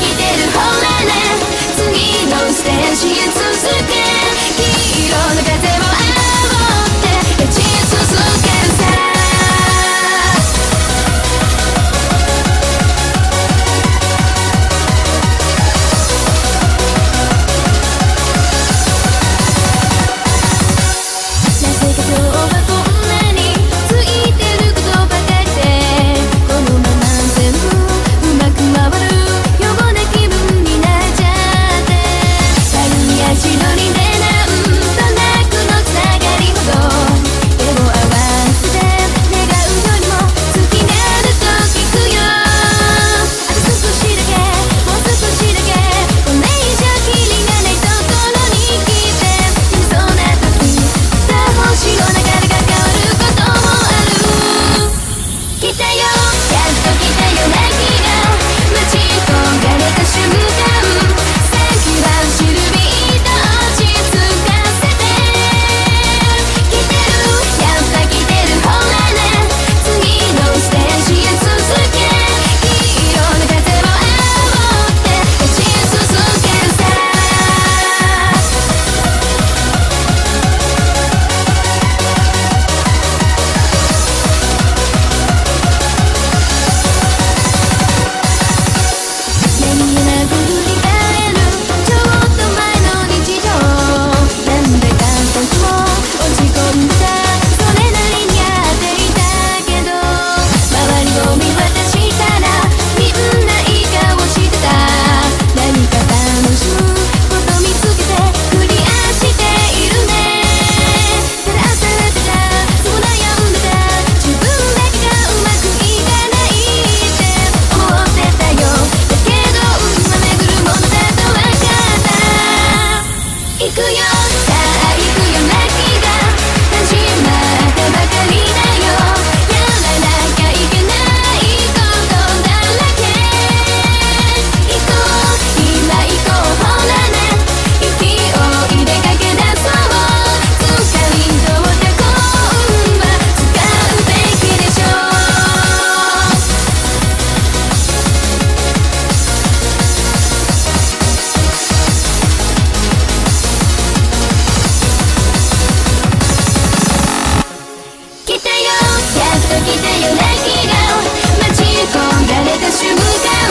きてるほらね。次のステージへ行くよ。さあ行くよ。泣きが始まったばかりだ。ような日が待ち焦がれた瞬間。